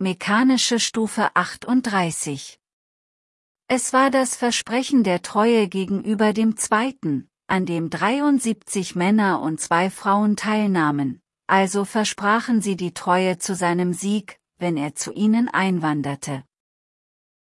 mechanische Stufe 38. Es war das Versprechen der Treue gegenüber dem Zweiten, an dem 73 Männer und zwei Frauen teilnahmen, also versprachen sie die Treue zu seinem Sieg, wenn er zu ihnen einwanderte.